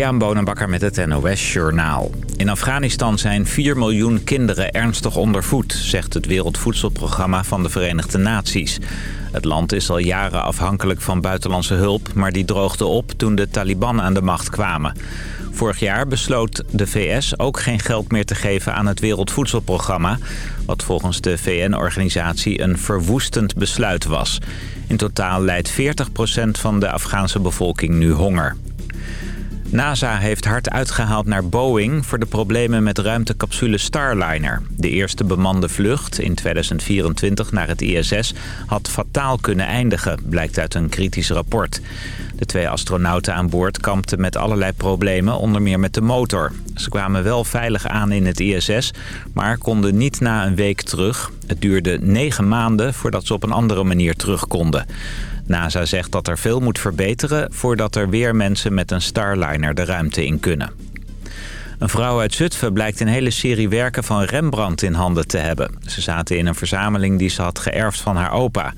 Jan Bonenbakker met het NOS Journaal. In Afghanistan zijn 4 miljoen kinderen ernstig ondervoed, zegt het Wereldvoedselprogramma van de Verenigde Naties. Het land is al jaren afhankelijk van buitenlandse hulp, maar die droogde op toen de Taliban aan de macht kwamen. Vorig jaar besloot de VS ook geen geld meer te geven aan het Wereldvoedselprogramma, wat volgens de VN-organisatie een verwoestend besluit was. In totaal leidt 40% van de Afghaanse bevolking nu honger. NASA heeft hard uitgehaald naar Boeing voor de problemen met ruimtecapsule Starliner. De eerste bemande vlucht in 2024 naar het ISS had fataal kunnen eindigen, blijkt uit een kritisch rapport. De twee astronauten aan boord kampten met allerlei problemen, onder meer met de motor. Ze kwamen wel veilig aan in het ISS, maar konden niet na een week terug. Het duurde negen maanden voordat ze op een andere manier terug konden. NASA zegt dat er veel moet verbeteren voordat er weer mensen met een Starliner de ruimte in kunnen. Een vrouw uit Zutphen blijkt een hele serie werken van Rembrandt in handen te hebben. Ze zaten in een verzameling die ze had geërfd van haar opa.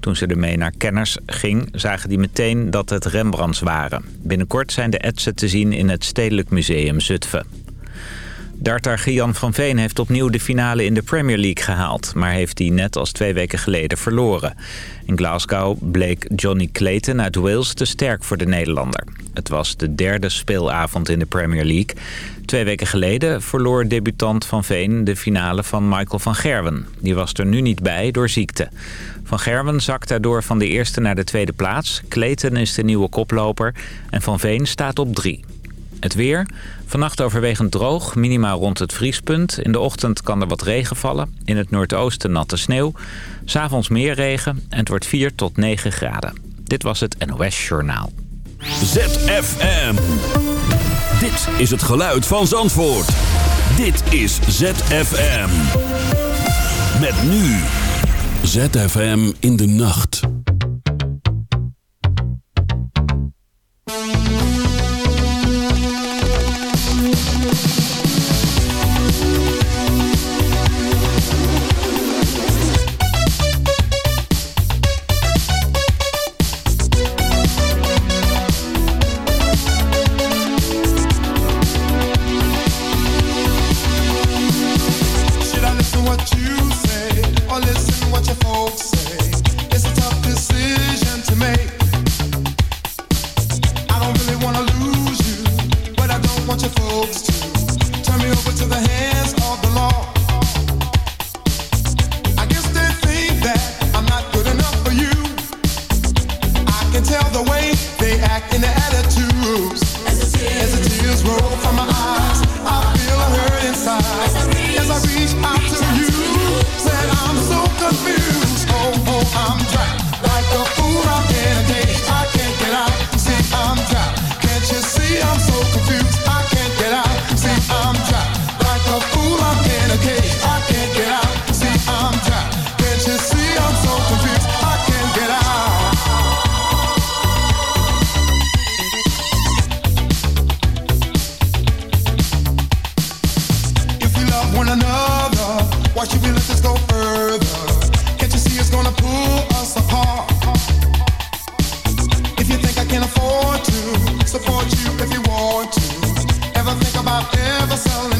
Toen ze ermee naar kenners ging, zagen die meteen dat het Rembrandts waren. Binnenkort zijn de etsen te zien in het Stedelijk Museum Zutphen. Dartar Gian van Veen heeft opnieuw de finale in de Premier League gehaald... maar heeft die net als twee weken geleden verloren. In Glasgow bleek Johnny Clayton uit Wales te sterk voor de Nederlander. Het was de derde speelavond in de Premier League. Twee weken geleden verloor debutant Van Veen de finale van Michael van Gerwen. Die was er nu niet bij door ziekte. Van Gerwen zakt daardoor van de eerste naar de tweede plaats. Clayton is de nieuwe koploper en Van Veen staat op drie. Het weer. Vannacht overwegend droog, minimaal rond het vriespunt. In de ochtend kan er wat regen vallen. In het noordoosten natte sneeuw. S'avonds meer regen en het wordt 4 tot 9 graden. Dit was het NOS Journaal. ZFM. Dit is het geluid van Zandvoort. Dit is ZFM. Met nu. ZFM in de nacht. soul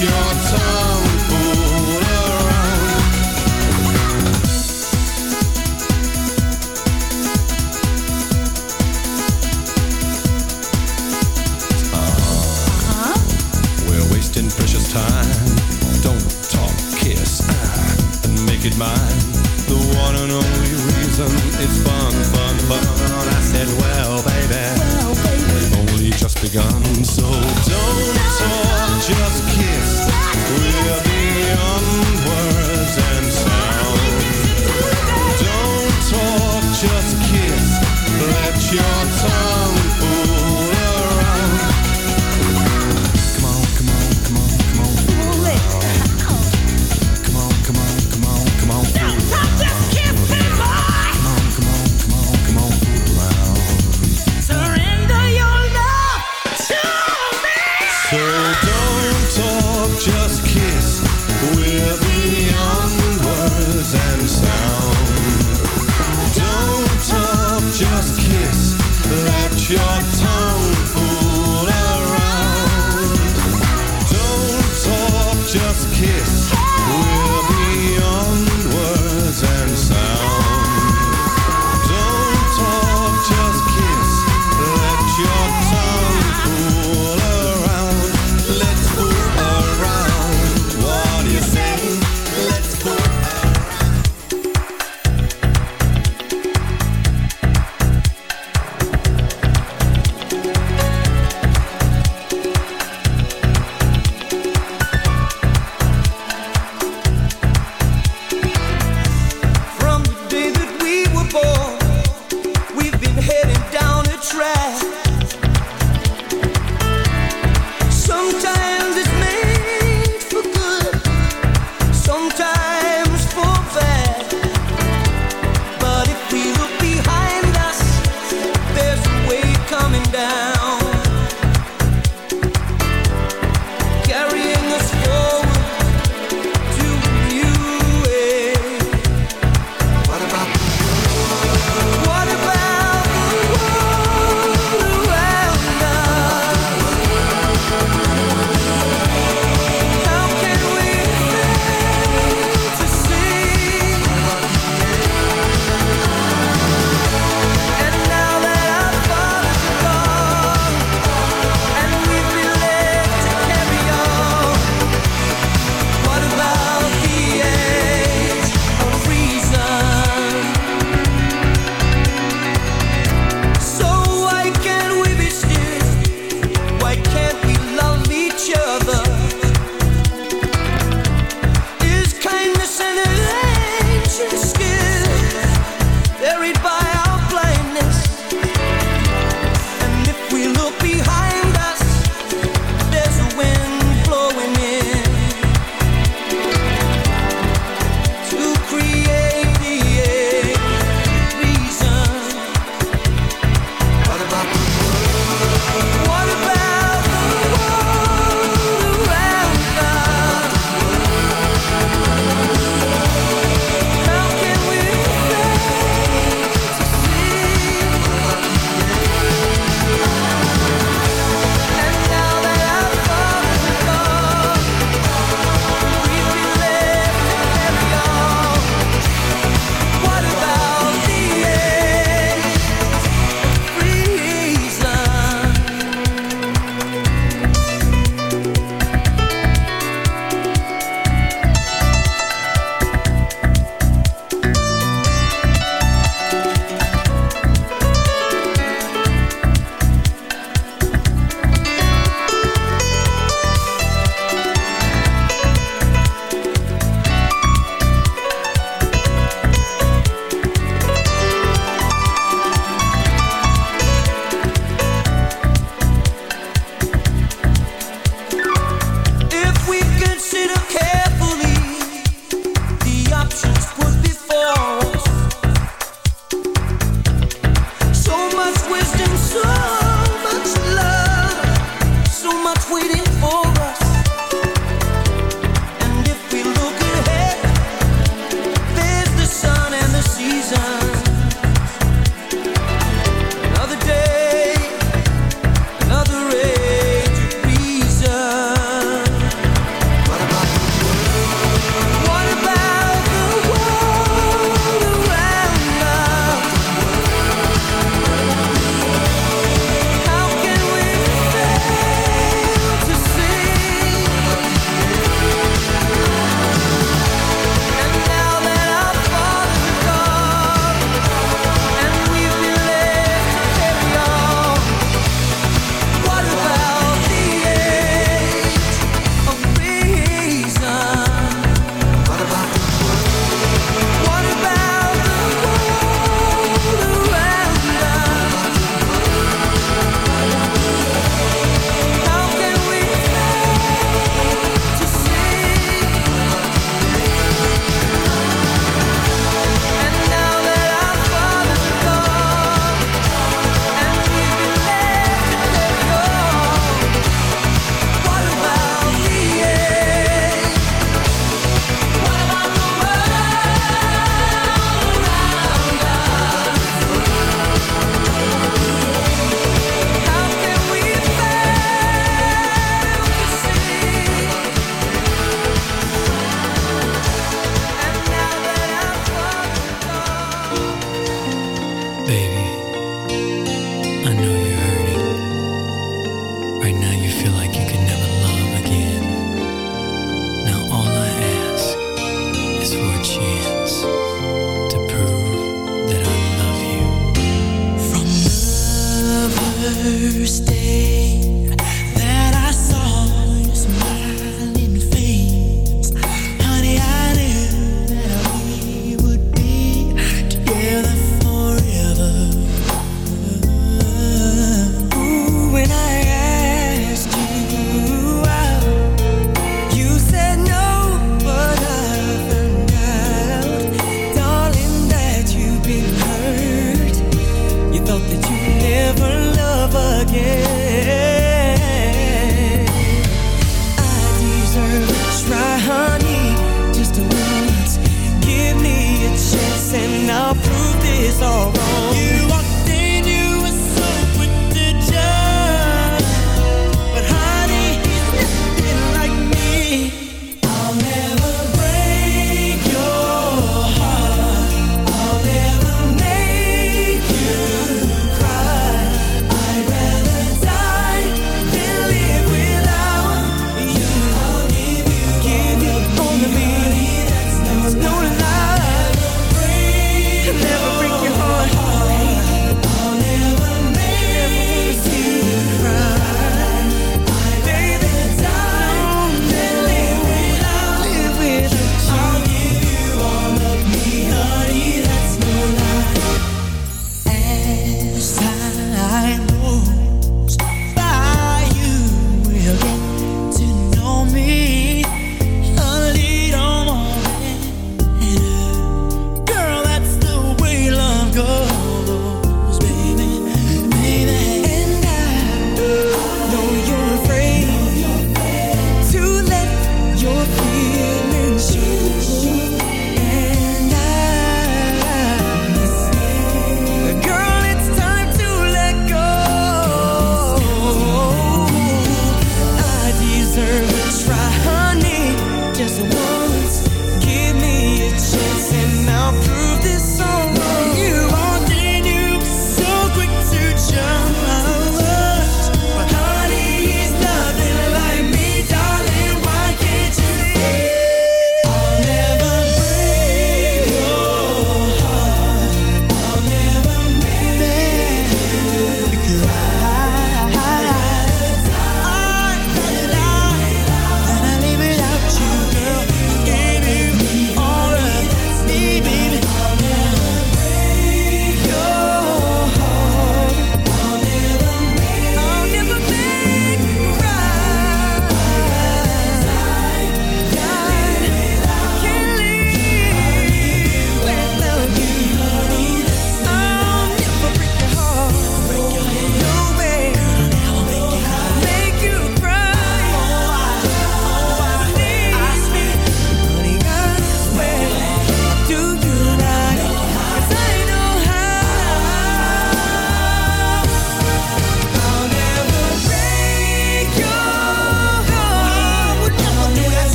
your time.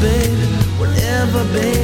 baby, whatever, baby.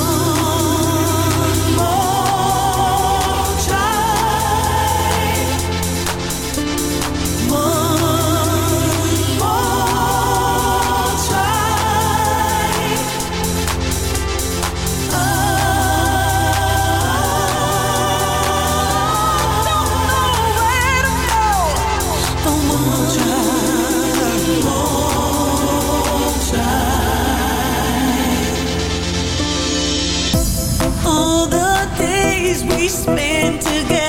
spend together.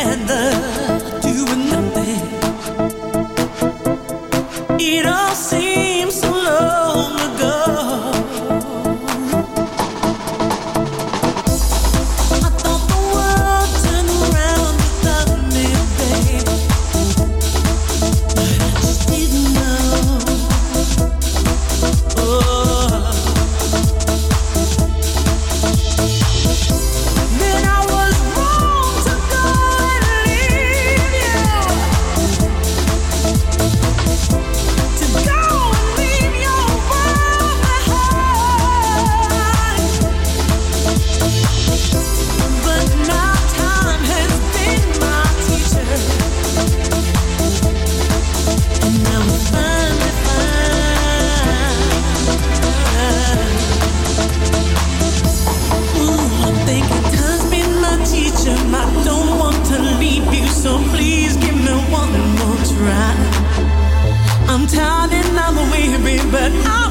but I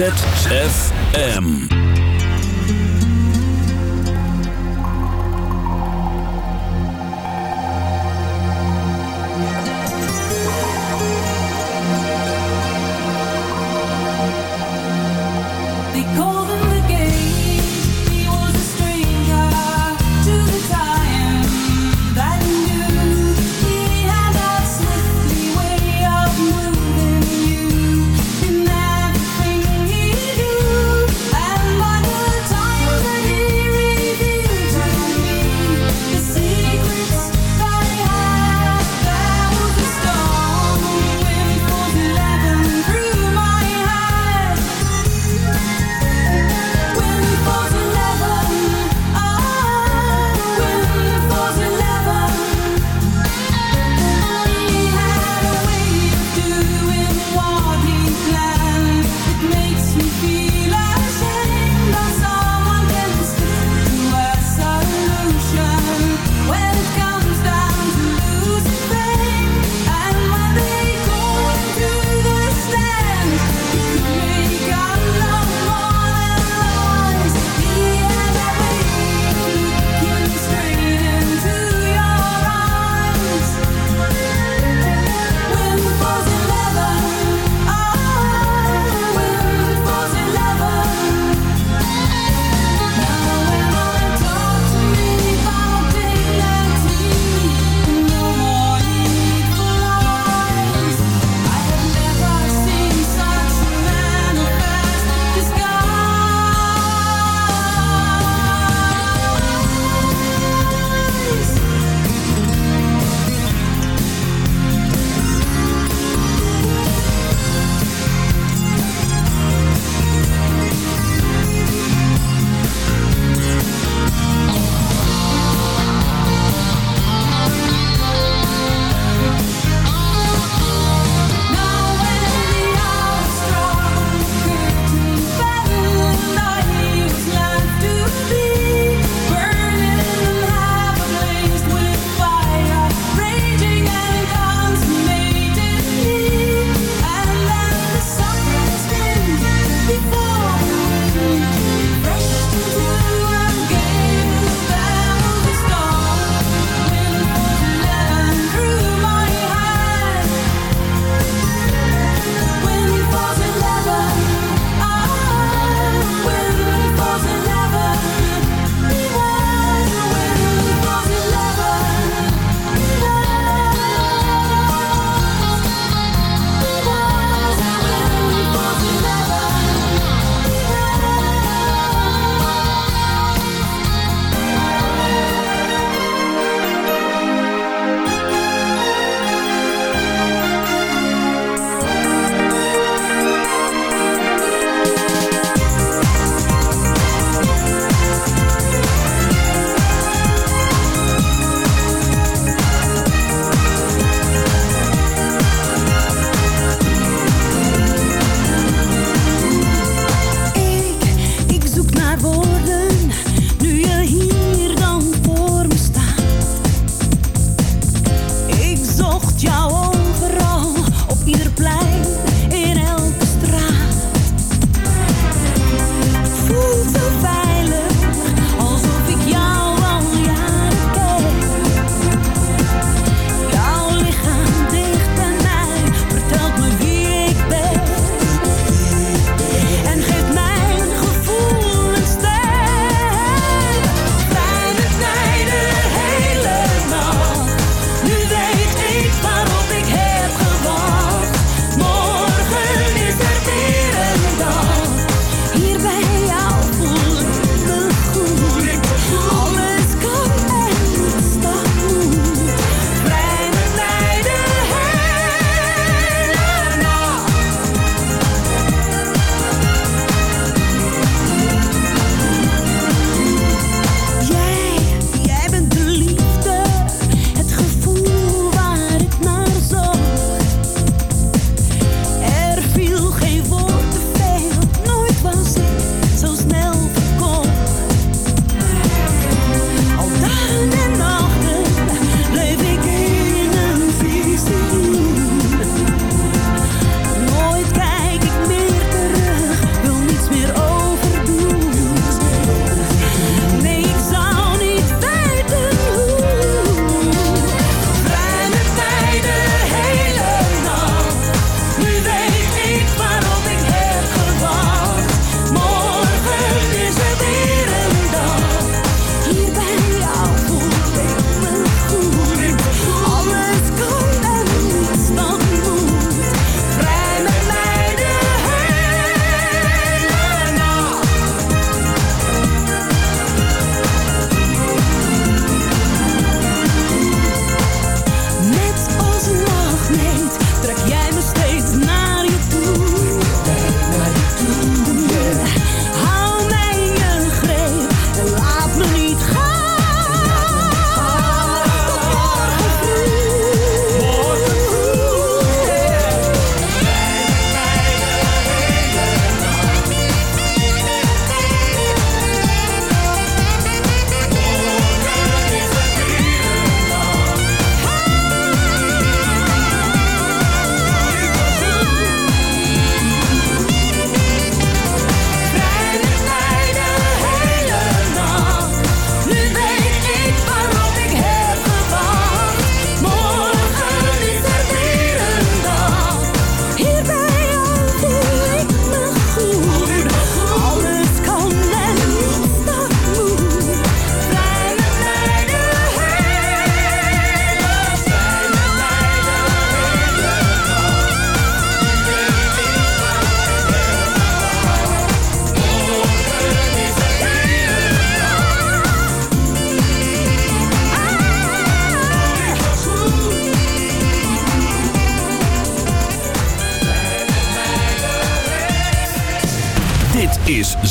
ZFM.